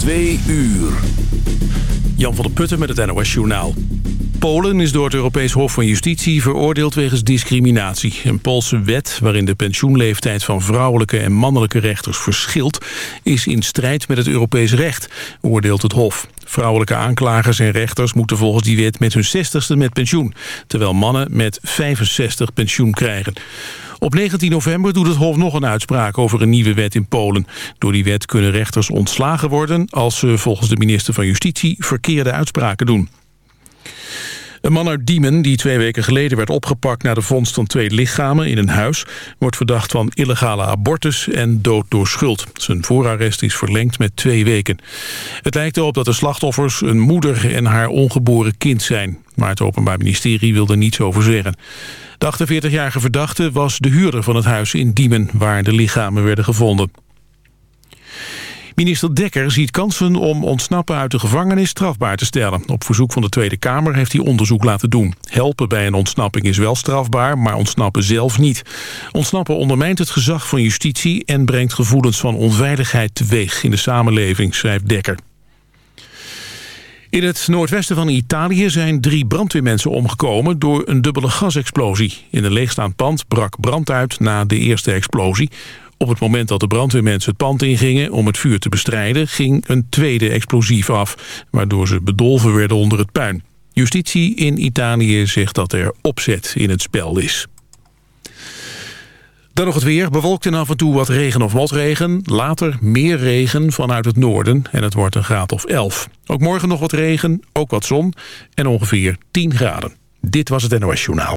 Twee uur. Jan van der Putten met het NOS Journaal. Polen is door het Europees Hof van Justitie veroordeeld wegens discriminatie. Een Poolse wet waarin de pensioenleeftijd van vrouwelijke en mannelijke rechters verschilt... is in strijd met het Europees recht, oordeelt het Hof. Vrouwelijke aanklagers en rechters moeten volgens die wet met hun 60ste met pensioen... terwijl mannen met 65 pensioen krijgen. Op 19 november doet het Hof nog een uitspraak over een nieuwe wet in Polen. Door die wet kunnen rechters ontslagen worden... als ze volgens de minister van Justitie verkeerde uitspraken doen. Een man uit Diemen, die twee weken geleden werd opgepakt... na de vondst van twee lichamen in een huis... wordt verdacht van illegale abortus en dood door schuld. Zijn voorarrest is verlengd met twee weken. Het lijkt erop dat de slachtoffers een moeder en haar ongeboren kind zijn. Maar het Openbaar Ministerie wil er niets over zeggen. De 48-jarige verdachte was de huurder van het huis in Diemen... waar de lichamen werden gevonden. Minister Dekker ziet kansen om ontsnappen uit de gevangenis strafbaar te stellen. Op verzoek van de Tweede Kamer heeft hij onderzoek laten doen. Helpen bij een ontsnapping is wel strafbaar, maar ontsnappen zelf niet. Ontsnappen ondermijnt het gezag van justitie... en brengt gevoelens van onveiligheid teweeg in de samenleving, schrijft Dekker. In het noordwesten van Italië zijn drie brandweermensen omgekomen door een dubbele gasexplosie. In een leegstaand pand brak brand uit na de eerste explosie. Op het moment dat de brandweermensen het pand ingingen om het vuur te bestrijden... ging een tweede explosief af, waardoor ze bedolven werden onder het puin. Justitie in Italië zegt dat er opzet in het spel is. Dan nog het weer. Bewolkt en af en toe wat regen of motregen. Later meer regen vanuit het noorden en het wordt een graad of 11. Ook morgen nog wat regen, ook wat zon en ongeveer 10 graden. Dit was het NOS Journaal.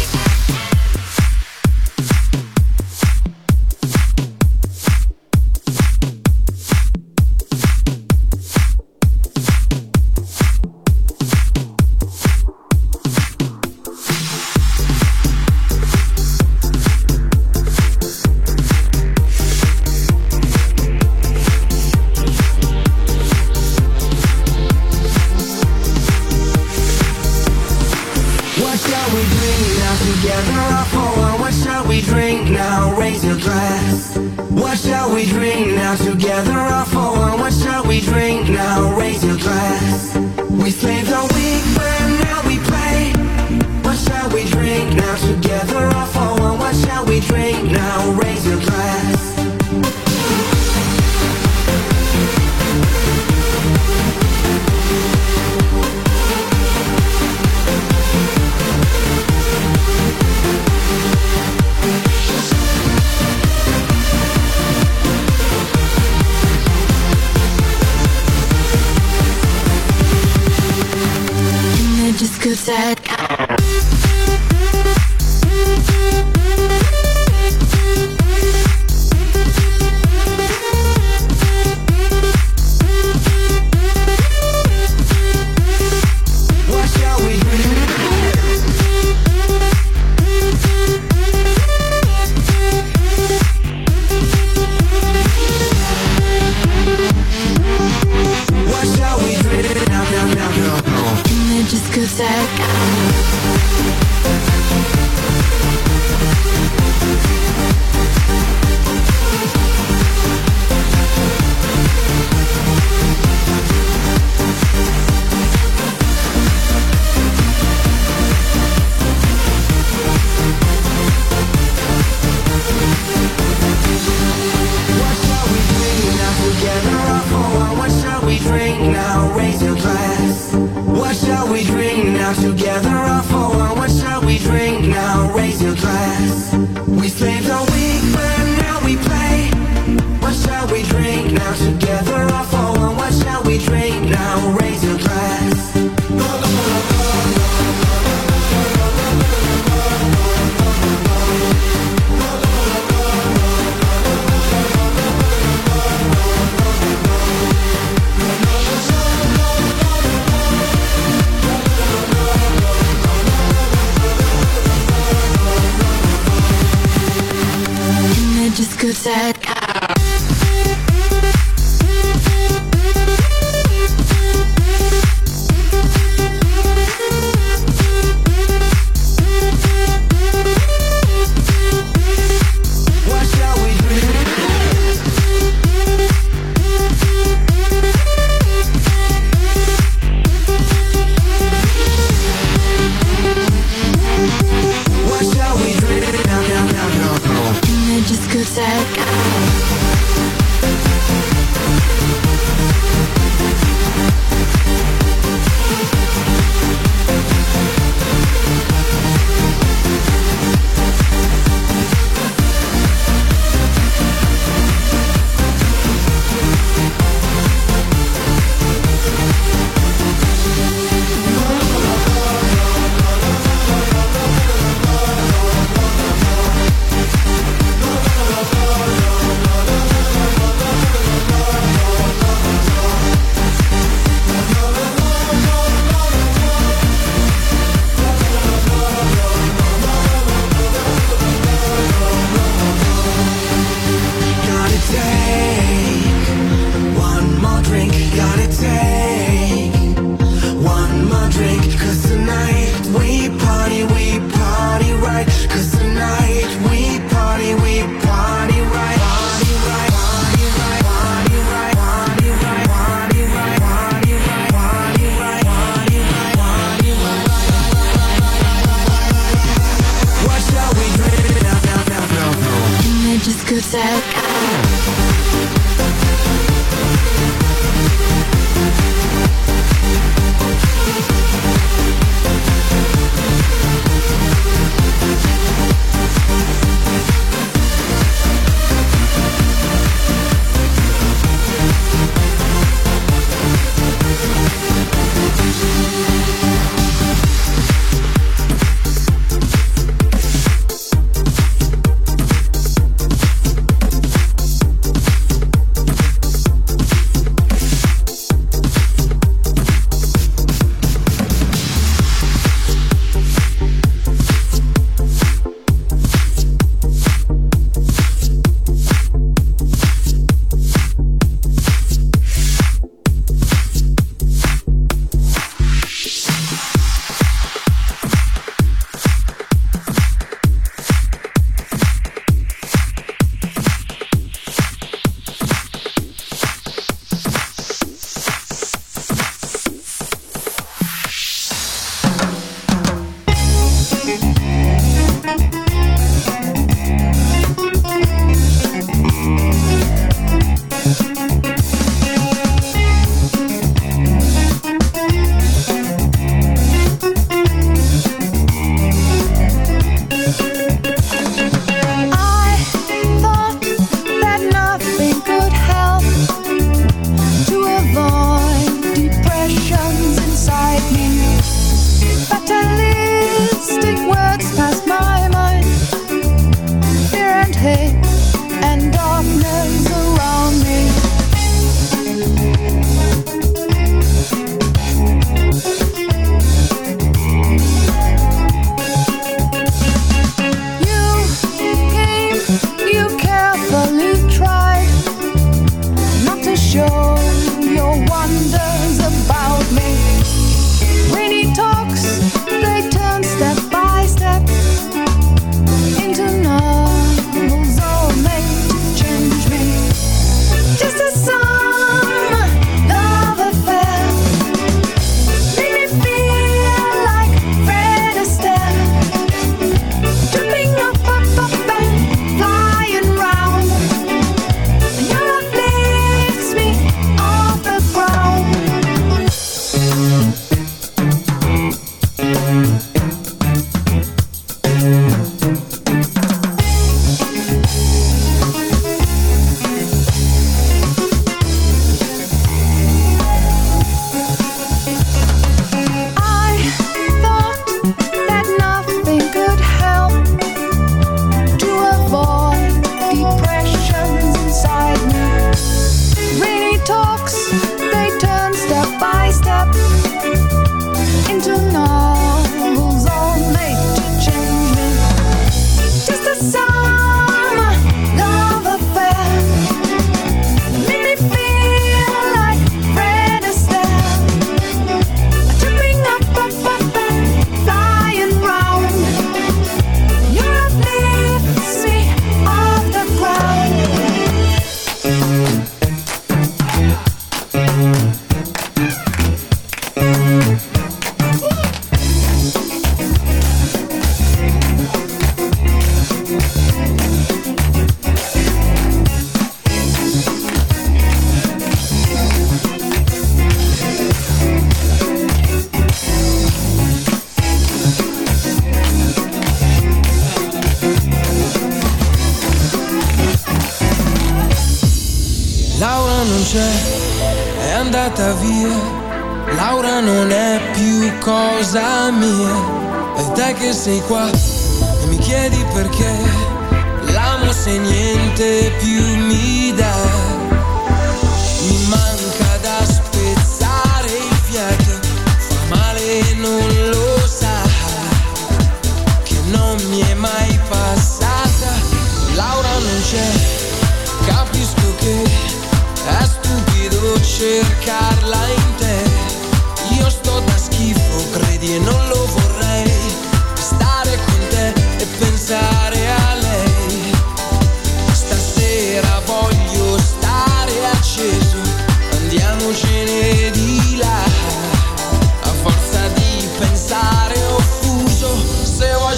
E te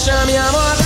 chame amor.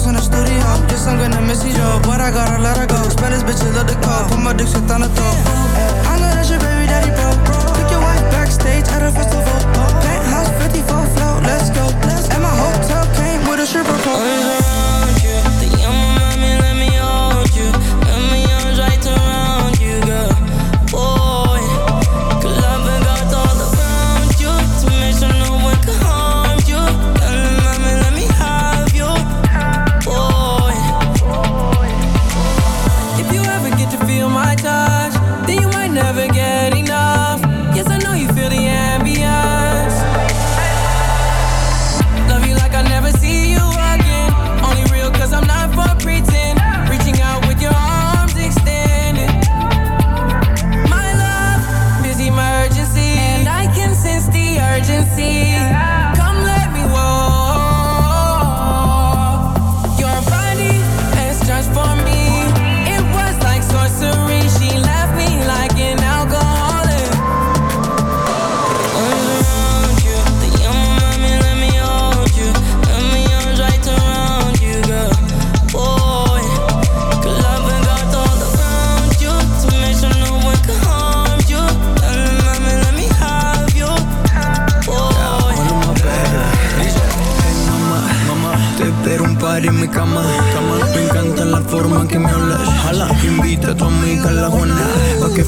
house in the studio. Guess I'm gonna miss you, job, but I gotta let her go. Spend this bitch, love the call. Put my dick shit on the top. I know that's your baby daddy, bro. Took your wife backstage at a festival. Penthouse 54 float, let's go. And my hotel came with a stripper pole.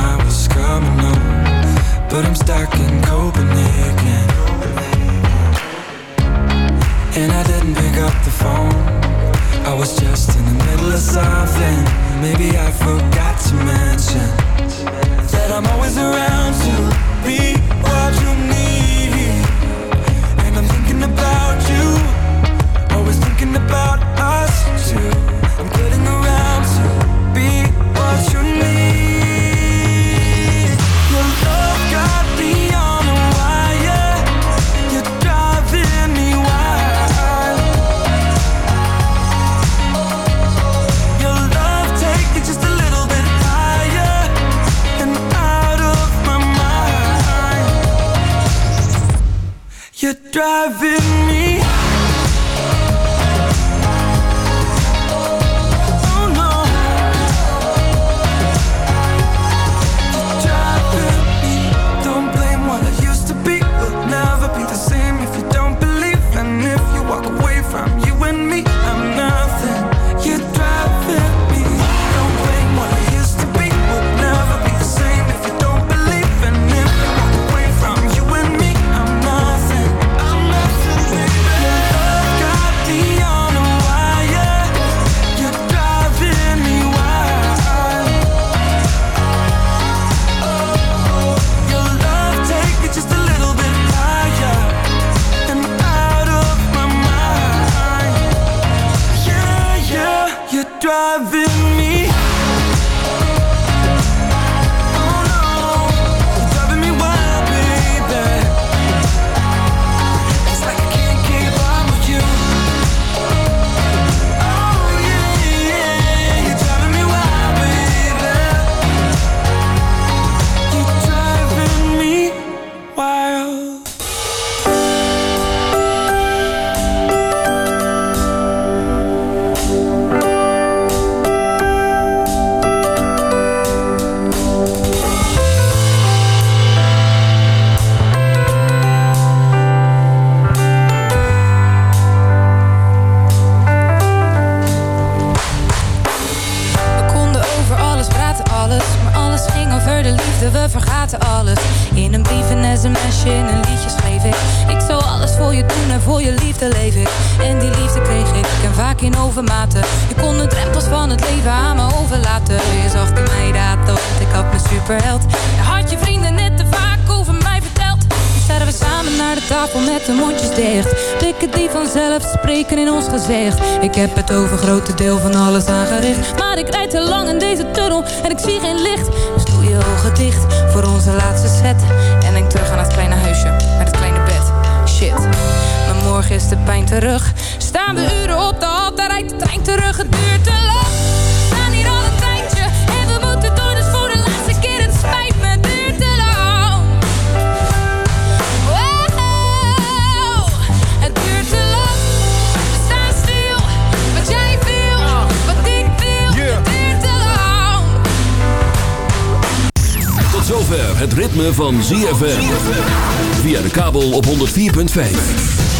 I was coming home But I'm stuck in Copenhagen. And I didn't pick up the phone. I was just in the middle of something. Maybe I forgot to mention That I'm always around to be what you need. And I'm thinking about you Always thinking about us too. Driving terug. Staan we uren op de hal, daar rijdt de trein terug. Het duurt te lang. We staan hier al een tijdje en we moeten door, dus voor de laatste keer. Het spijt me, het duurt te lang. Wow, het duurt te lang. We staan stil, wat jij wil, wat ik wil. Het duurt te lang. Tot zover het ritme van ZFM. Via de kabel op 104.5.